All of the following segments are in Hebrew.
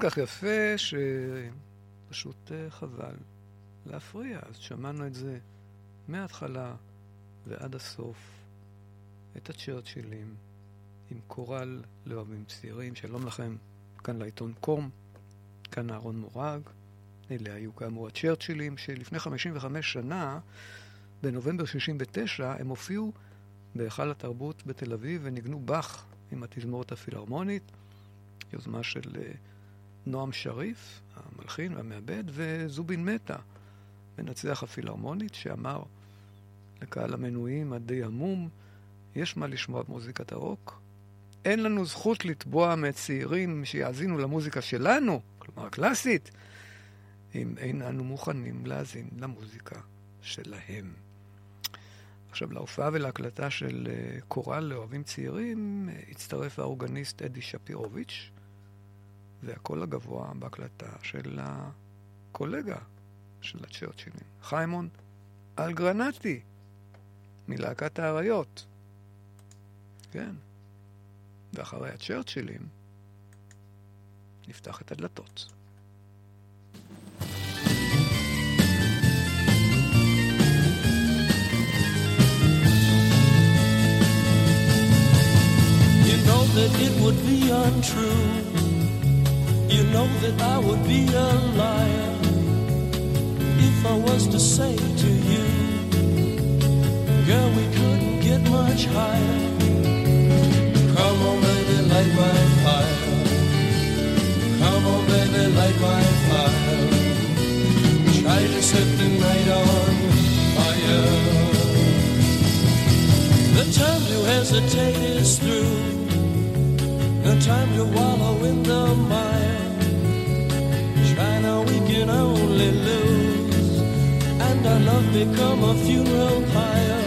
כך יפה שפשוט אה, חבל להפריע. אז שמענו את זה מההתחלה ועד הסוף, את הצ'רצ'ילים, עם קורל לאוהבים צעירים. שלום לכם, כאן לעיתון קום, כאן אהרון מורג. אלה היו כאמור הצ'רצ'ילים, שלפני 55 שנה, בנובמבר 69, הם הופיעו בהיכל התרבות בתל אביב וניגנו באך עם התזמורת הפילהרמונית, יוזמה של אה, נועם שריף, המלחין והמעבד, וזובין מטה, מנצח הפילהרמונית, שאמר לקהל המנויים הדי עמום, יש מה לשמוע במוזיקת הרוק. אין לנו זכות לתבוע מצעירים שיאזינו למוזיקה שלנו, כלומר הקלאסית, אם אין אנו מוכנים להאזין למוזיקה שלהם. עכשיו, להופעה ולהקלטה של אה, קורל לאוהבים צעירים אה, הצטרף האורגניסט אדי שפירוביץ', והקול הגבוה בהקלטה של הקולגה של הצ'רצ'ילים, חיימון אלגרנטי, מלהקת האריות. כן. ואחרי הצ'רצ'ילים נפתח את הדלתות. that it would be untrue. You know that I would be a liar if I was to say to you, Girl, we couldn't get much higher. Come on, baby, light my fire. Come on, baby, light my fire. Try to set the night on fire. The time to hesitate is through. No time to wallow in the mire. Can only lose. And our love become a funeral pyre.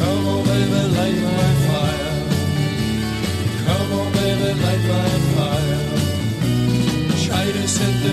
Come on, baby, light my fire. Come on, baby, light my fire. Try to set the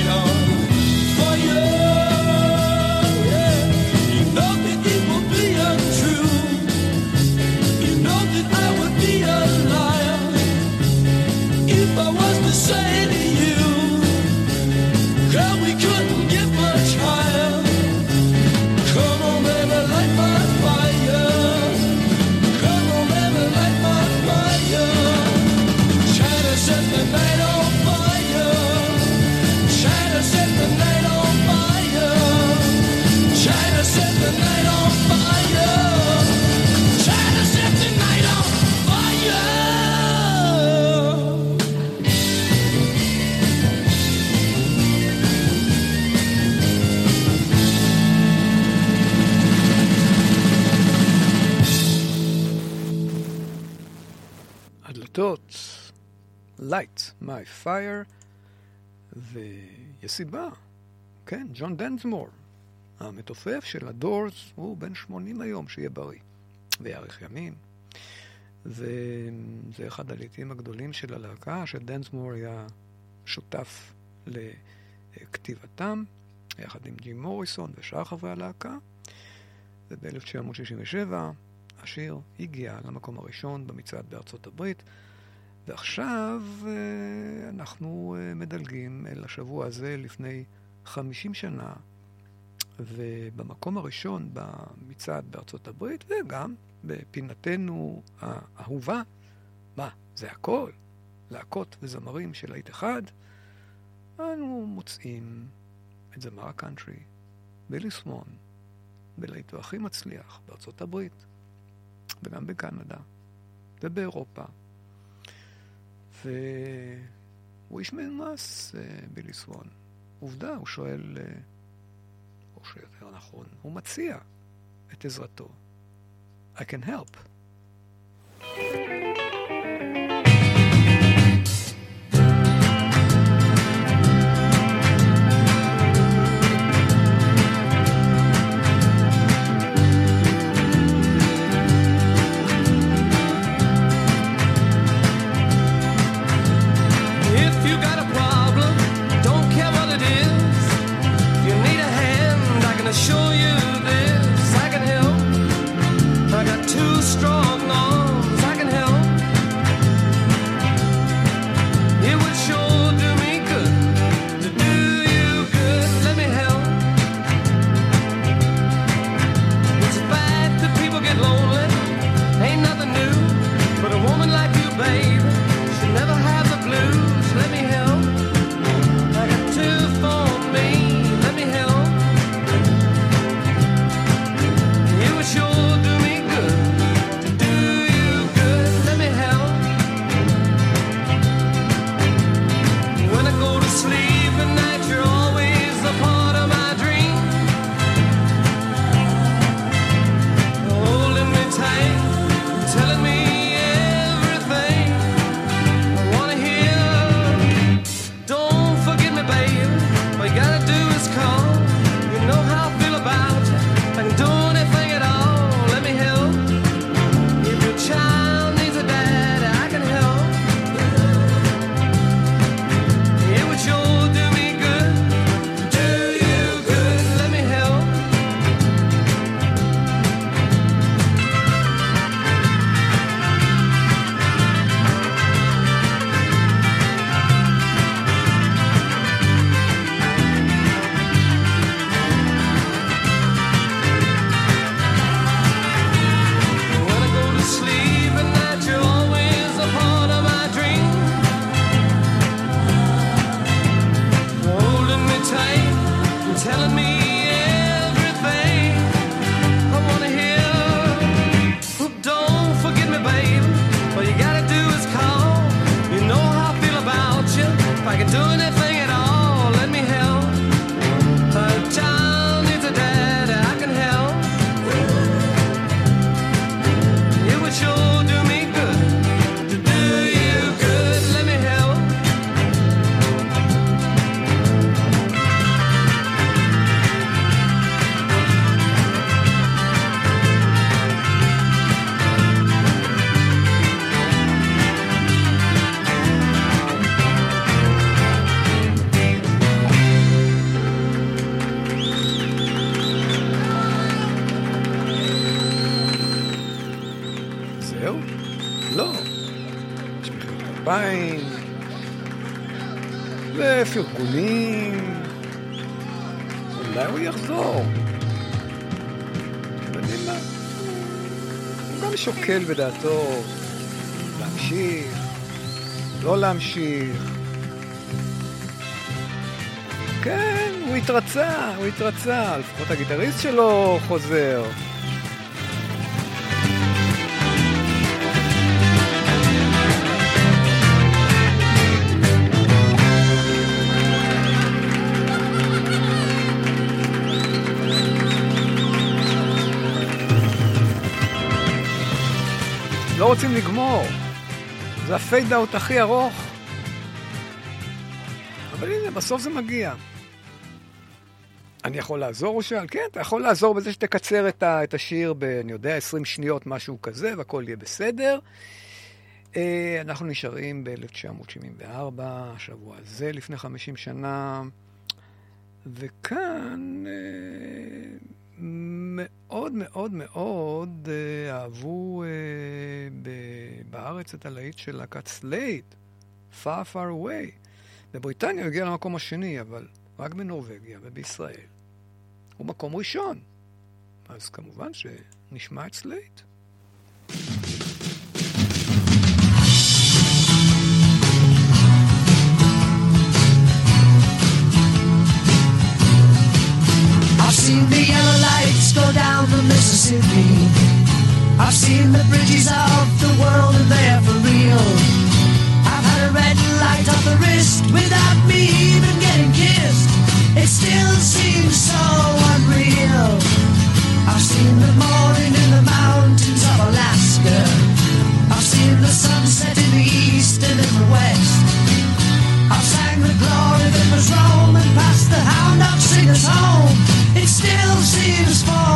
My Fire, ויש סיבה, כן, ג'ון דנסמור, המתופף של הדורס, הוא בן 80 היום, שיהיה בריא, ויאריך ימים. וזה אחד הלעיתים הגדולים של הלהקה, שדנסמור היה שותף לכתיבתם, יחד עם ג'ים מוריסון ושאר חברי הלהקה. וב-1967 השיר הגיע למקום הראשון במצעד בארצות הברית, ועכשיו אה, אנחנו אה, מדלגים אל השבוע הזה לפני 50 שנה, ובמקום הראשון במצעד בארצות הברית, וגם בפינתנו האהובה, מה, זה הכל? להקות וזמרים של להיט אחד? אנו מוצאים את זמר הקאנטרי, בילי סמון, בלהיטו הכי מצליח בארצות הברית, וגם בקנדה, ובאירופה. והוא איש מנומס, אה, בילי סוון. עובדה, הוא שואל, אה, או שיותר נכון, הוא מציע את עזרתו. I can help. בדעתו להמשיך, לא להמשיך. כן, הוא התרצה, הוא התרצה, לפחות הגיטריסט שלו חוזר. רוצים לגמור. זה הפייד אאוט הכי ארוך. אבל הנה, בסוף זה מגיע. אני יכול לעזור, הוא שאל? כן, אתה יכול לעזור בזה שתקצר את, ה, את השיר ב, אני יודע, 20 שניות, משהו כזה, והכל יהיה בסדר. אה, אנחנו נשארים ב-1974, השבוע הזה, לפני 50 שנה, וכאן אה, מאוד מאוד מאוד אה, אהבו אה, בארץ את הלהיט של להקת סלייד, Far Far Away. בבריטניה הוא הגיע למקום השני, אבל רק בנורבגיה ובישראל. הוא מקום ראשון. אז כמובן שנשמע את סלייד. I've seen the go down the Mississippi. I've seen the bridges of the world and they're for real. I've had a red light on the wrist without me even getting kissed. It still seems so unreal. I've seen the morning in the mountains of Alaska. I've seen the sunset in the east and in the west. I sang the glory that was Roman past the hound of sinners home. It still seems far.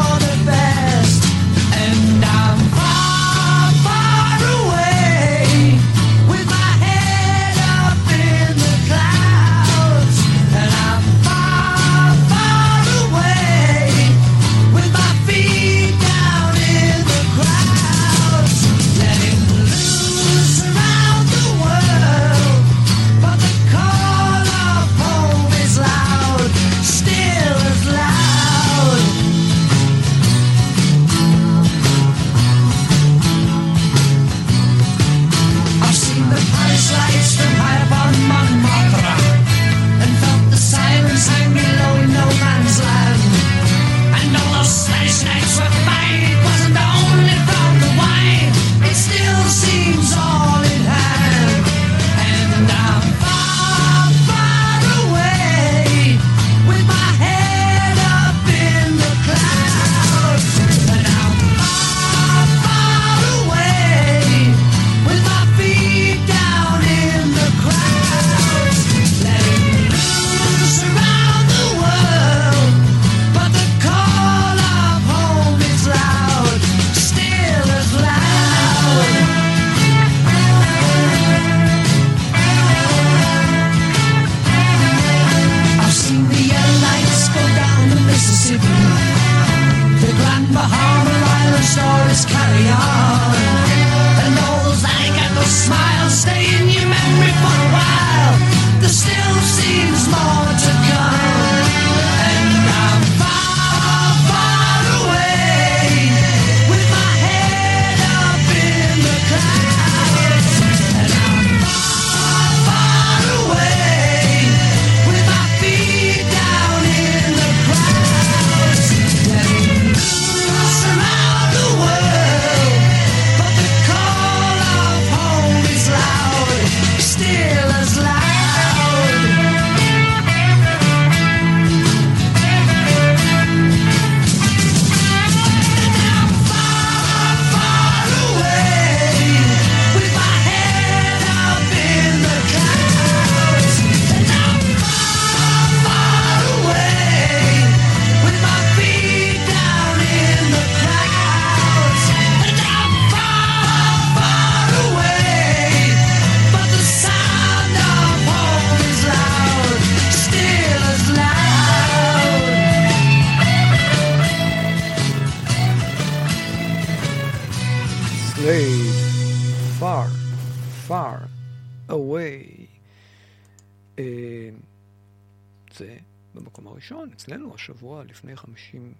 השבוע לפני 50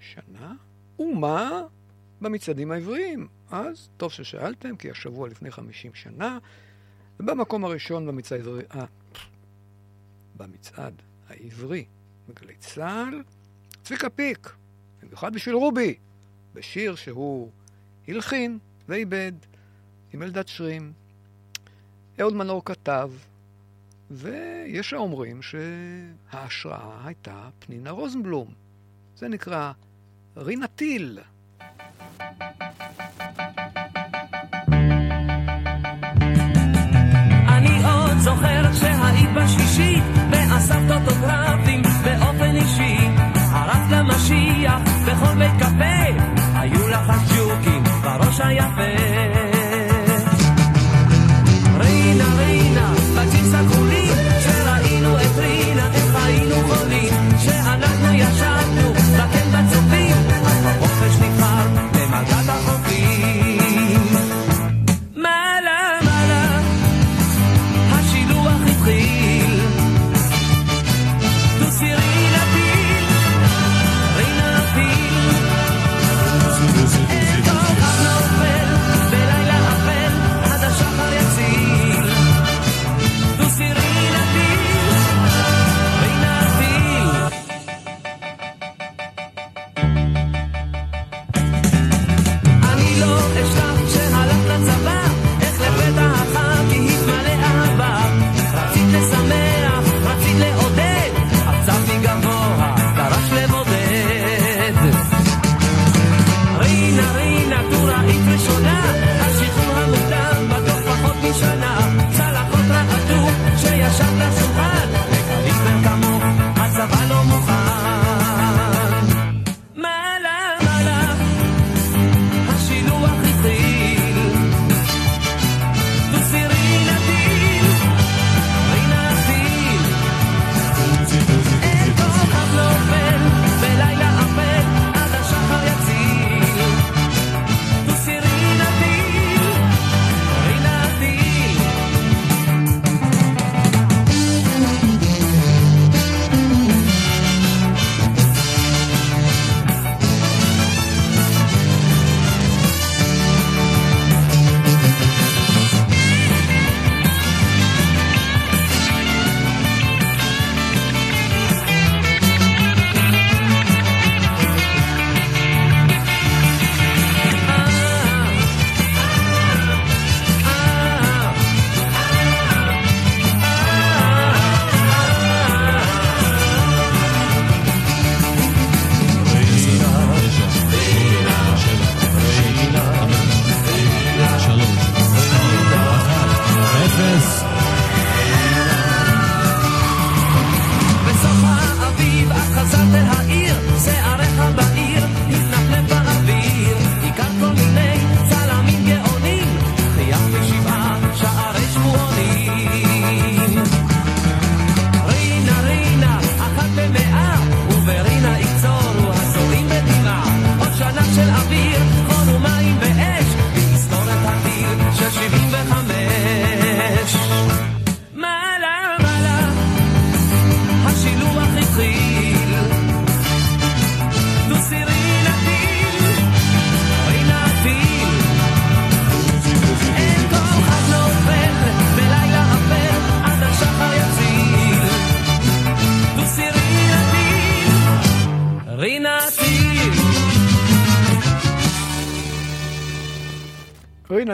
שנה, ומה במצעדים העבריים? אז טוב ששאלתם, כי השבוע לפני 50 שנה, במקום הראשון במצעד, אה, במצעד העברי בגלי צה"ל, צביקה פיק, במיוחד בשביל רובי, בשיר שהוא הלחין ועיבד עם אלדד שרים. אהוד מנור כתב, ויש האומרים שההשראה הייתה פנינה רוזנבלום. זה נקרא רינתיל.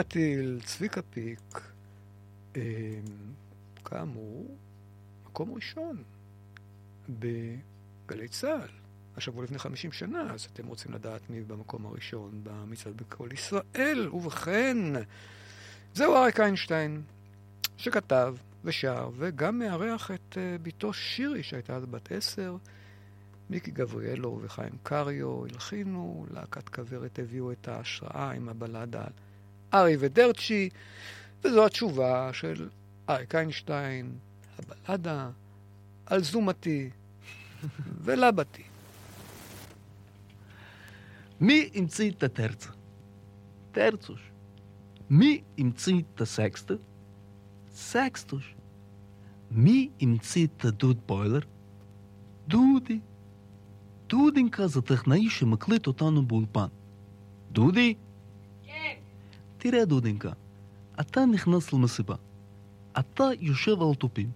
טיל, צביקה פיק, אה, כאמור, מקום ראשון בגלי צה"ל. השבוע לפני 50 שנה, אז אתם רוצים לדעת מי במקום הראשון במצעד בקול ישראל. ובכן, זהו אריק איינשטיין, שכתב ושר, וגם מארח את uh, בתו שירי, שהייתה אז בת עשר. מיקי גבריאלו וחיים קריו הלחינו, להקת כוורת הביאו את ההשראה עם הבלדה ארי ודרצ'י, וזו התשובה של אריק איינשטיין, הבלדה על זומתי ולבתי. מי המציא את הטרצה? טרצוש. מי המציא את הסקסטה? סקסטוש. מי המציא את הדוד בוילר? דודי. דודינקה זה טכנאי שמקליט אותנו באולפן. דודי? تيرا دودنكا أتا نخنص المسيبا أتا يشيب التوبيم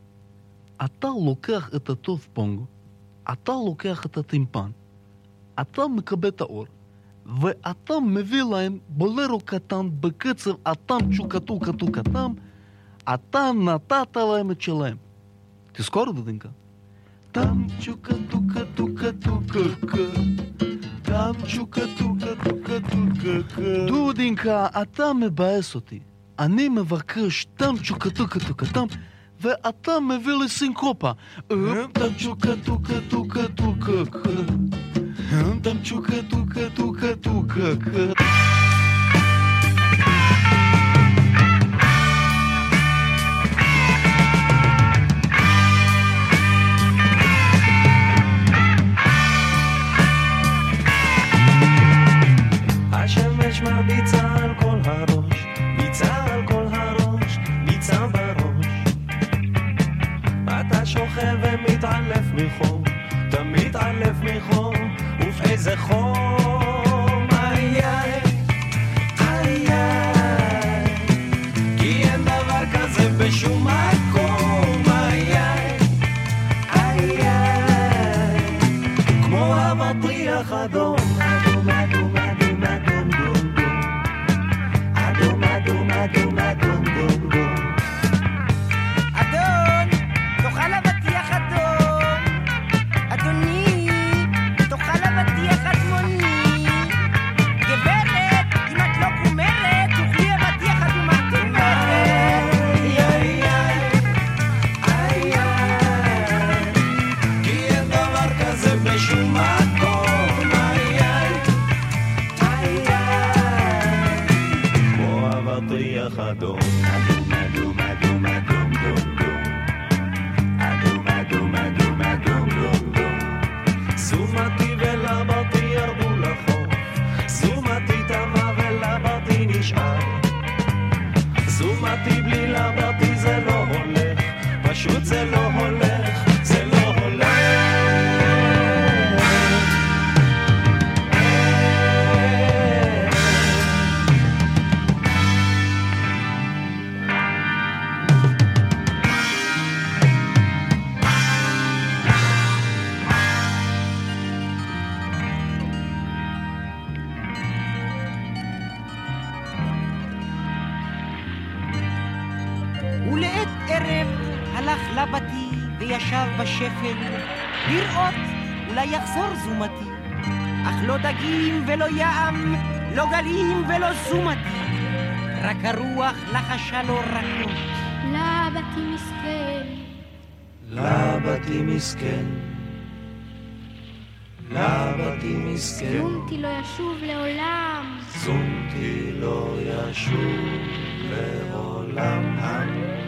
أتا لوكاخ اتاتوف بونغو أتا لوكاخ اتاتيمبان أتا مكبتا أور В, а там ме вилаем, болеро катан, бакъцъв, а там чукату, кату, катам, а там нататала ме челаем. Ти скоро, Дадинка? Там чука, тука, тука, тука. Там чука, тука, тука. Дудинка, а там е баесоти. А не ме въркаш там чука тука тука там. Ве, а там ме вели синкопа. Там чука тука тука тука. Там чука тука тука тука. וישב בשפל לראות אולי יחזור זומתי. אך לא דגים ולא ים, לא גלים ולא זומתי. רק הרוח לחשה לו רכות לבתי מסכן, לבתי מסכן, לבתי מסכן, זומתי לא ישוב לעולם. זומתי לא ישוב לעולם.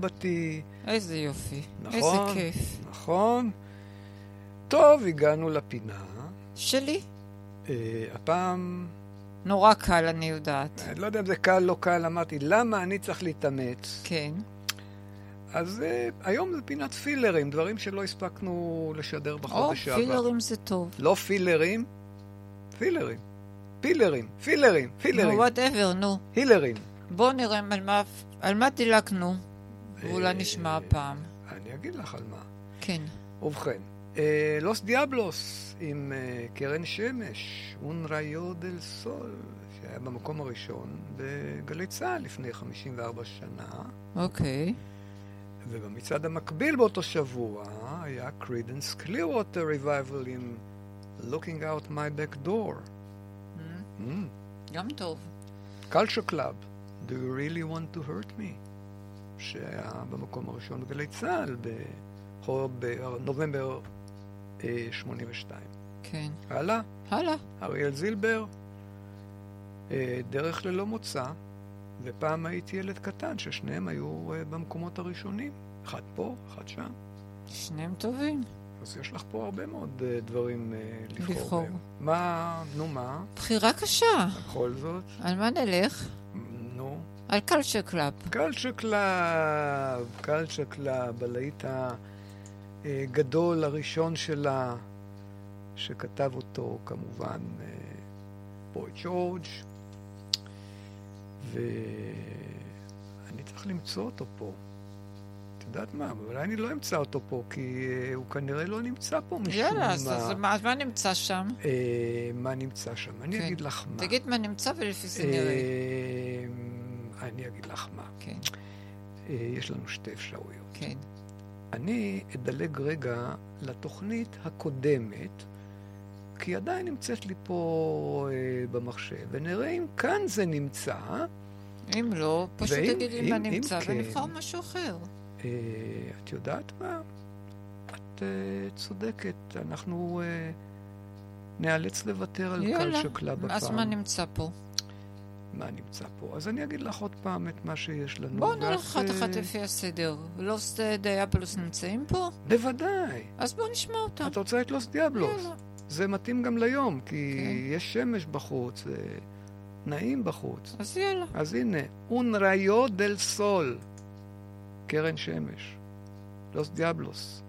ולבתי. איזה יופי. נכון. איזה כיף. נכון. טוב, הגענו לפינה. שלי. אה, הפעם, נורא קל, אני יודעת. אני לא יודע אם זה קל לא קל, אמרתי, למה אני צריך להתאמץ? כן. אז אה, היום זה פינת פילרים, דברים שלא הספקנו לשדר או, בחודש שעבר. פילרים זה טוב. לא פילרים, פילרים. פילרים, פילרים, פילרים. נו, whatever, נו. הילרים. בואו נראה על מה, על מה דילגנו. אה, ואולי נשמע הפעם. אני אגיד לך על מה. כן. ובכן, אה, לוס דיאבלוס עם אה, קרן שמש, Un Rayo de Sol, שהיה במקום הראשון בגלי צה"ל לפני 54 שנה, אוקיי. ובמצעד המקביל באותו שבוע היה קרידנס קלירווטר רבייבל עם Looking Out My Back Door. Mm, Mm. גם טוב. Culture Club, Do You Really Want to Hurt Me? שהיה במקום הראשון בגלי צה"ל בנובמבר אה, 82. כן. הלאה, הלאה. אריאל זילבר, אה, דרך ללא מוצא, ופעם הייתי ילד קטן, ששניהם היו אה, במקומות הראשונים. אחד פה, אחד שם. שניהם טובים. אז יש לך פה הרבה מאוד אה, דברים אה, לבחור לבחור. בהם. מה, נו מה, בחירה קשה. בכל זאת, על מה נלך? נו. על קלצ'ר קלאב. קלצ'ר קלאב, קלצ'ר קלאב, הלהיט הגדול הראשון שלה, שכתב אותו כמובן אה, בוי ג'ורג', ואני צריך למצוא אותו פה. את יודעת מה, אולי אני לא אמצא אותו פה, כי אה, הוא כנראה לא נמצא פה משום יאללה, אז מה. אז מה אז מה נמצא שם? אה, מה נמצא שם? אני כן. אגיד לך מה. תגיד מה נמצא ולפי זה נראה. אה, אני אגיד לך מה. כן, אה, יש לנו שתי אפשרויות. כן. אני אדלג רגע לתוכנית הקודמת, כי עדיין נמצאת לי פה אה, במחשב, ונראה אם כאן זה נמצא. אם לא, פשוט תגיד לי מה נמצא כן. ונבחר משהו אחר. אה, את יודעת מה? את אה, צודקת, אנחנו אה, ניאלץ לוותר על יאללה, קלצ'ר קלאב הפעם. אז מה נמצא פה? מה נמצא פה? אז אני אגיד לך עוד פעם את מה שיש לנו. בואו נלך ואת, אחת-אחת אה, לפי הסדר. לוס דיאבלוס נמצאים פה? בוודאי. אז בואו נשמע אותם. את רוצה את לוס דיאבלוס? יאללה. זה מתאים גם ליום, כי כן. יש שמש בחוץ, זה נעים בחוץ. אז יאללה. אז הנה, un rayo del sol, קרן שמש, לוס דיאבלוס.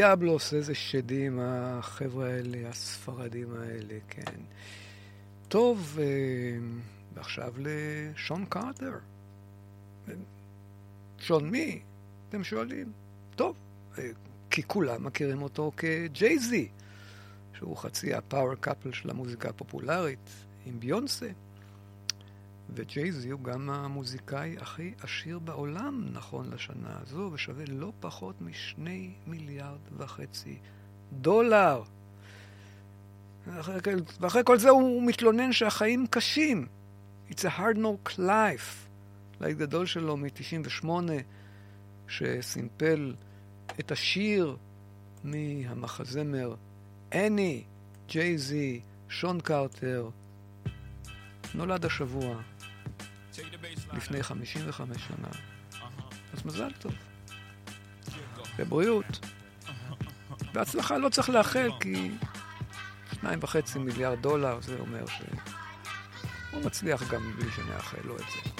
דיאבלוס, איזה שדים החבר'ה האלה, הספרדים האלה, כן. טוב, אה, ועכשיו לשון קארטר. שון מי? אתם שואלים. טוב, אה, כי כולם מכירים אותו כג'ייזי, שהוא חצי ה power couple של המוזיקה הפופולרית עם ביונסה. וג'ייזי הוא גם המוזיקאי הכי עשיר בעולם נכון לשנה הזו, ושווה לא פחות משני מיליארד וחצי דולר. ואחרי, כל זה הוא מתלונן שהחיים קשים. It's a hard knock life. להיט גדול שלו מ-98, שסימפל את השיר מהמחזמר Annie, ג'יי-זי, שון קרטר, נולד השבוע, לפני 55 שנה. אז מזל טוב. ובריאות. בהצלחה לא צריך לאחל, כי שניים וחצי מיליארד דולר, זה אומר שהוא מצליח גם בלי שנאחל לו את זה.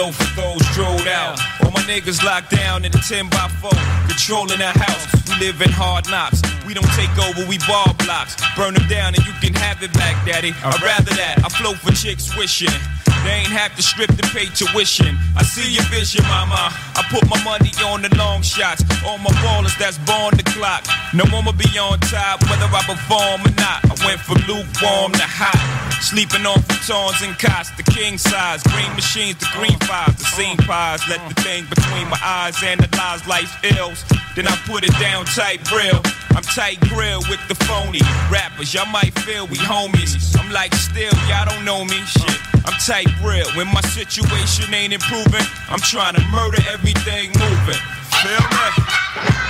I flow for those drilled out. All my niggas locked down in a 10 by 4, controlling the house. We live in hard knocks. We don't take over, we ball blocks. Burn them down and you can have it back, daddy. I'd rather that. I flow for chicks wishing. They ain't have to strip to pay tuition. I see your vision, mama. I put my money on the long shots. All my ballers that's born the clock. No one will be on top, whether I perform or not. I went from lukewarm to hot. Sleeping on futons and cots, the king size. Green machines, the green fives, the scene pies. Let the thing between my eyes analyze life's ills. Then I put it down tight real. I'm tight grill with the phony rappers. Y'all might feel we homies. I'm like still, y'all don't know me. Shit, I'm tight real. When my situation ain't improving, I'm trying to murder everything moving. Feel me?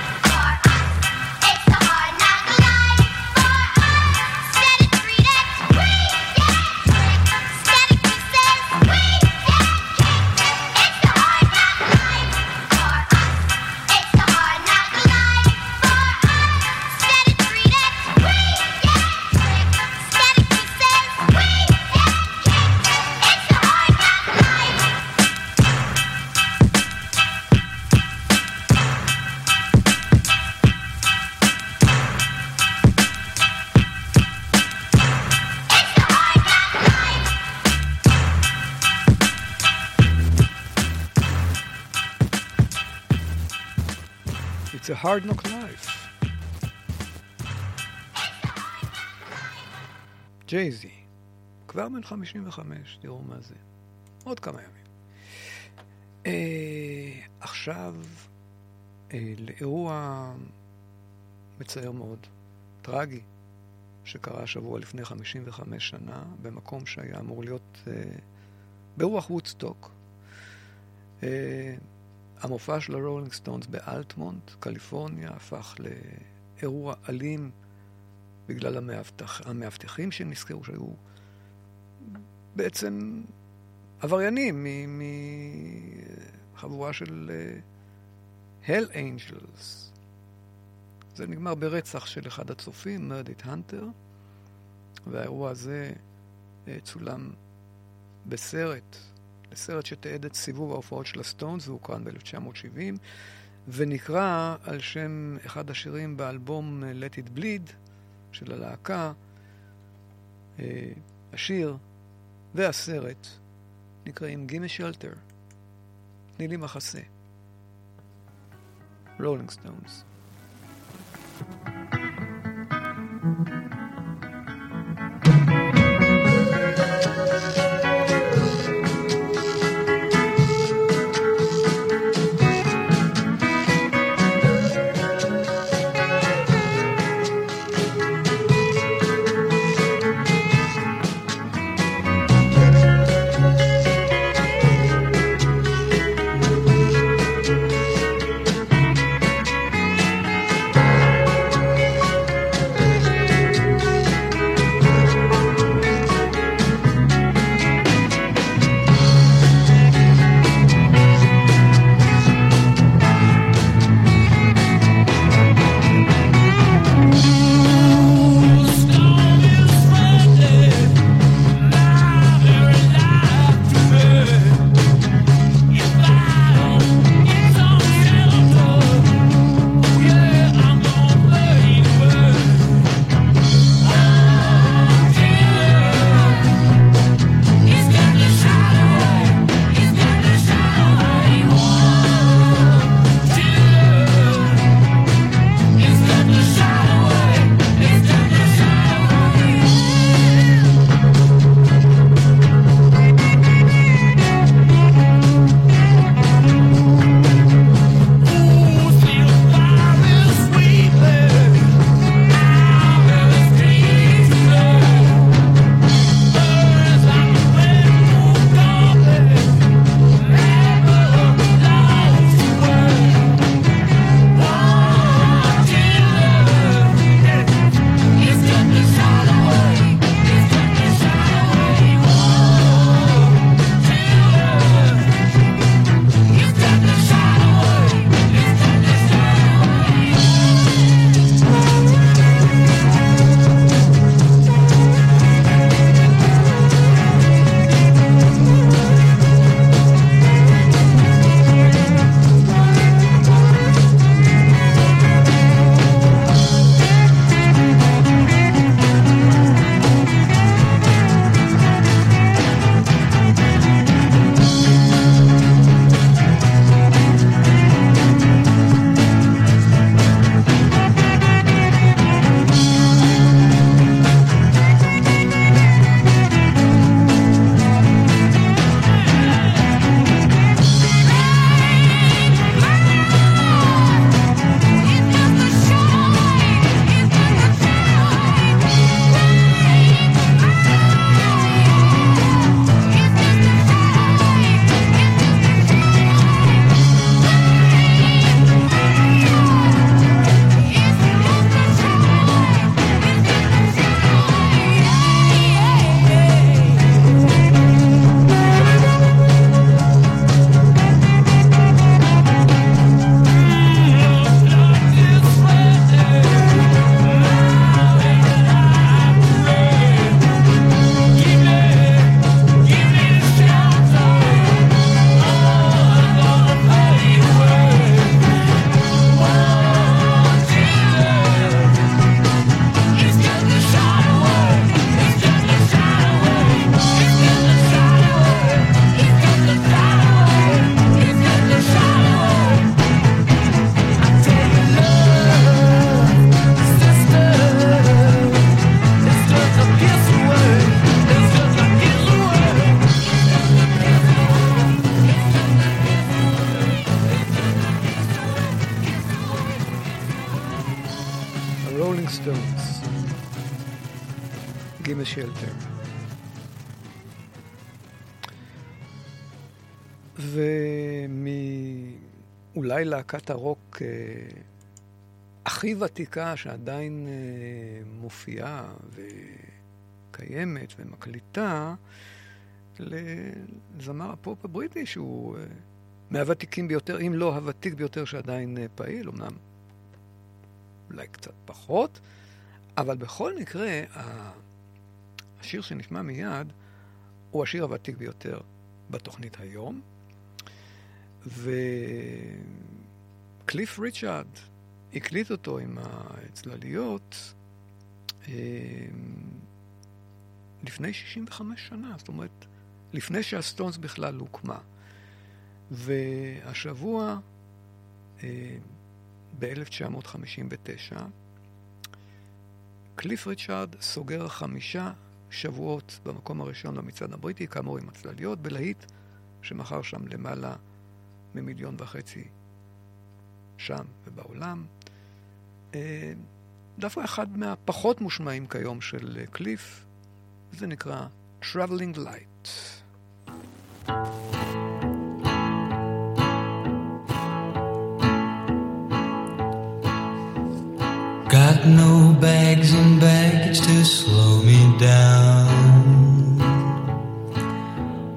Hard knock life. ג'ייזי, כבר בן 55, תראו מה זה. עוד כמה ימים. אה, עכשיו, אה, לאירוע מצער מאוד, טרגי, שקרה השבוע לפני 55 שנה, במקום שהיה אמור להיות אה, ברוח וודסטוק. אה, המופע של הרולינג סטונס באלטמונט, קליפורניה, הפך לאירוע אלים בגלל המאבטח, המאבטחים שנזכרו שהיו בעצם עבריינים מחבורה של הל אה, אנג'לס. זה נגמר ברצח של אחד הצופים, מרדיט הנטר, והאירוע הזה uh, צולם בסרט, לסרט שתיעד את סיבוב ההופעות של הסטונס והוא כאן ב-1970, ונקרא על שם אחד השירים באלבום אה, Let It Bleed של הלהקה. אה, השיר והסרט נקראים Gimme Shelter, תני לי מחסה, Rolling Stones. thank you גימל שלטר. ומאולי להקת הרוק אה, הכי ותיקה שעדיין אה, מופיעה וקיימת ומקליטה, לזמר הפופ הבריטי שהוא אה, מהוותיקים ביותר, אם לא הוותיק ביותר שעדיין פעיל, אמנם אולי קצת פחות, אבל בכל מקרה, השיר שנשמע מיד הוא השיר הוותיק ביותר בתוכנית היום. וקליף ריצ'ארד הקליט אותו עם הצלליות אה, לפני 65 שנה, זאת אומרת, לפני שהסטונס בכלל הוקמה. והשבוע, אה, ב-1959, קליף ריצ'ארד סוגר חמישה שבועות במקום הראשון במצעד הבריטי, כאמור עם הצלליות, בלהיט שמכר שם למעלה ממיליון וחצי שם ובעולם. אה, דווקא אחד מהפחות מושמעים כיום של אה, קליף, זה נקרא Traveling Light. Got no bags and baggage to slow me down.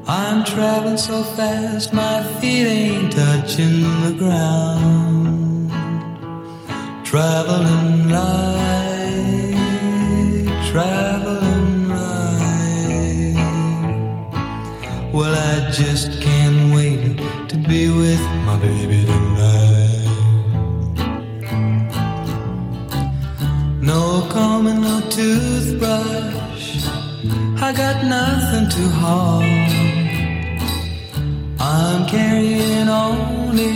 I'm traveling so fast, my feet ain't touching the ground. Traveling light, traveling light. Well, I just can't wait to be with my baby tonight. Comb and no toothbrush. I got nothing to haul. I'm carrying only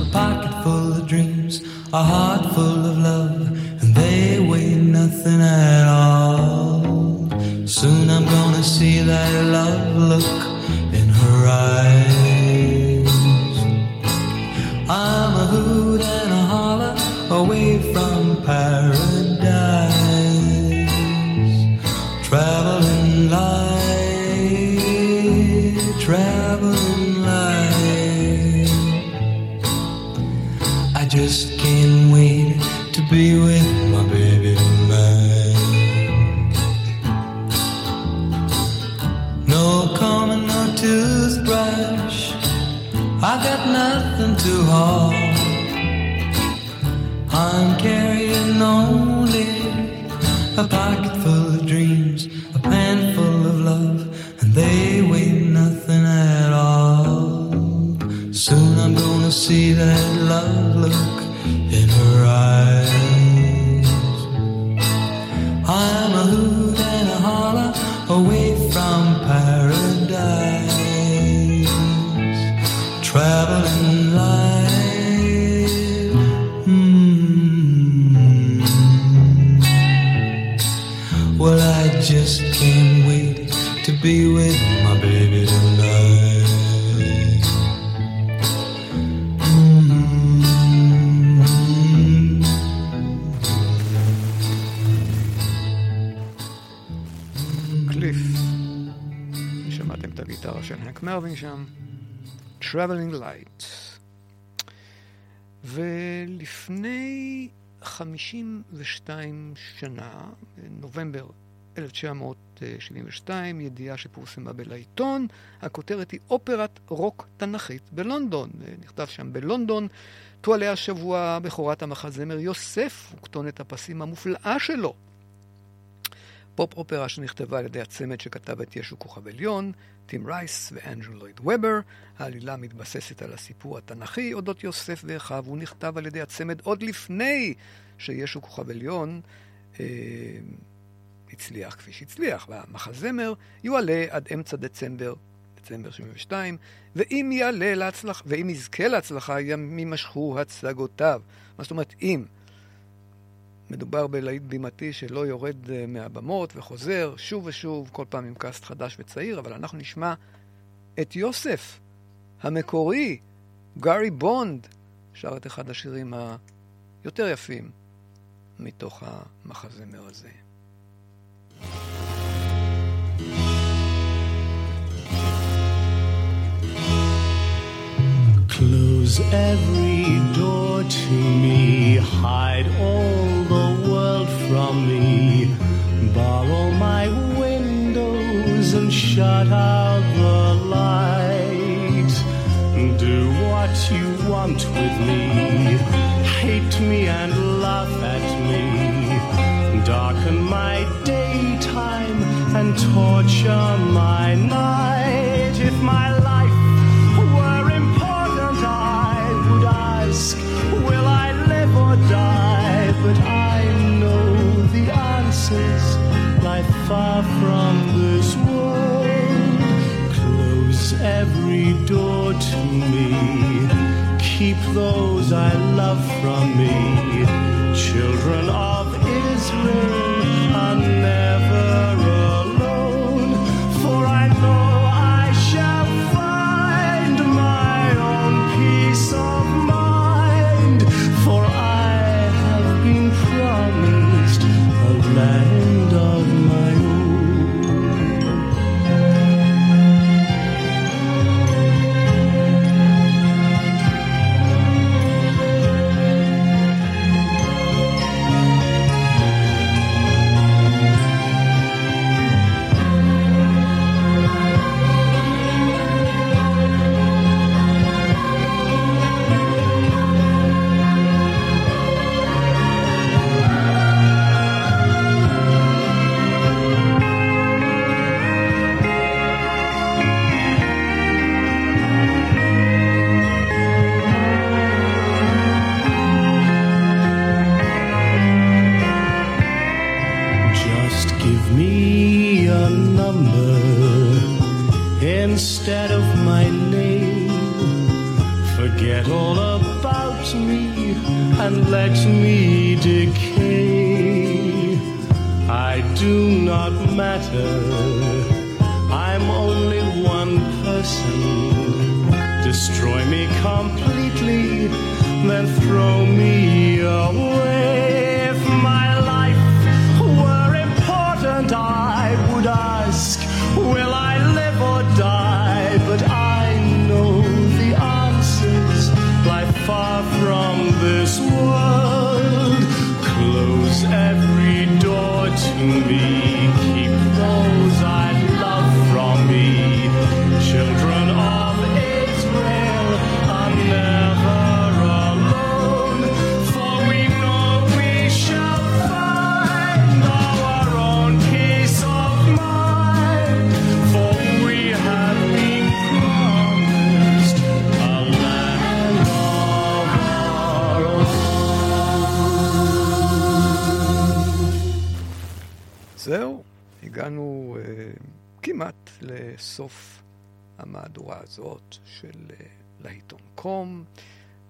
a pocket full of dreams, a heart full of love, and they weigh nothing at all. Soon I'm gonna see that love look in her eyes. Traveling light. Mm. Well, I just can't wait to be with my baby tonight. Mm. קליף. שמעתם את הגיטרה של הנק מרווין שם. Traveling Light. ולפני 52 שנה, בנובמבר 1972, ידיעה שפורסמה בלעיתון, הכותרת היא אופרת רוק תנכית בלונדון. נכתב שם בלונדון, תועלה השבוע בכורת המחזמר יוסף, וכתונת הפסים המופלאה שלו. פופ אופרה שנכתבה על ידי הצמד שכתב את ישו כוכב עליון, טים רייס ואנג'ו לויד וובר. העלילה מתבססת על הסיפור התנ"כי אודות יוסף ואחיו. הוא נכתב על ידי הצמד עוד לפני שישו כוכב עליון אה, הצליח כפי שהצליח. והמחזמר יועלה עד אמצע דצמבר, דצמבר 72, ואם יעלה להצלחה, ואם יזכה להצלחה, יימשכו הצגותיו. מה זאת אומרת אם? מדובר בלהיט בימתי שלא יורד אה, מהבמות וחוזר שוב ושוב, כל פעם עם קאסט חדש וצעיר, אבל אנחנו נשמע את יוסף המקורי, גארי בונד, שר את אחד השירים היותר יפים מתוך המחזמר הזה. Close every door to me, hide all from me, all my windows and shut out the light. Do what you want with me, hate me and laugh at me, darken my daytime and torture my night. Answers lie far from this world. Close every door to me, keep those I love from me. Children of Israel Master. הזאת של אה, לעיתון קום.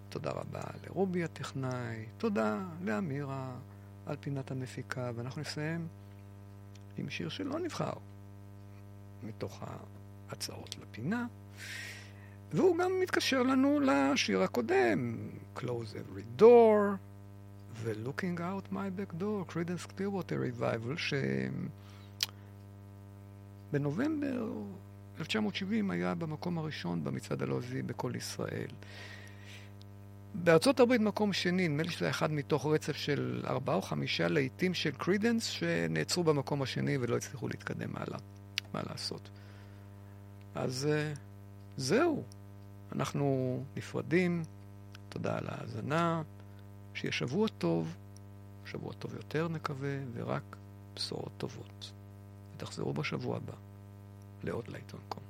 תודה רבה לרובי הטכנאי, תודה לאמירה על פינת המפיקה, ואנחנו נסיים עם שיר שלא נבחר מתוך ההצעות לפינה, והוא גם מתקשר לנו לשיר הקודם, Close Every Door. ו-Looking Out My Back Door, Credence Clearwater Revival, שבנובמבר 1970 היה במקום הראשון במצעד הלועזי בכל ישראל. בארצות הברית מקום שני, נדמה לי שזה אחד מתוך רצף של ארבעה או חמישה להיטים של קרידנס שנעצרו במקום השני ולא הצליחו להתקדם הלאה. מה לעשות? אז uh, זהו, אנחנו נפרדים, תודה על ההאזנה. שיהיה שבוע טוב, שבוע טוב יותר נקווה, ורק בשורות טובות. ותחזרו בשבוע הבא לעוד לעיתון קום.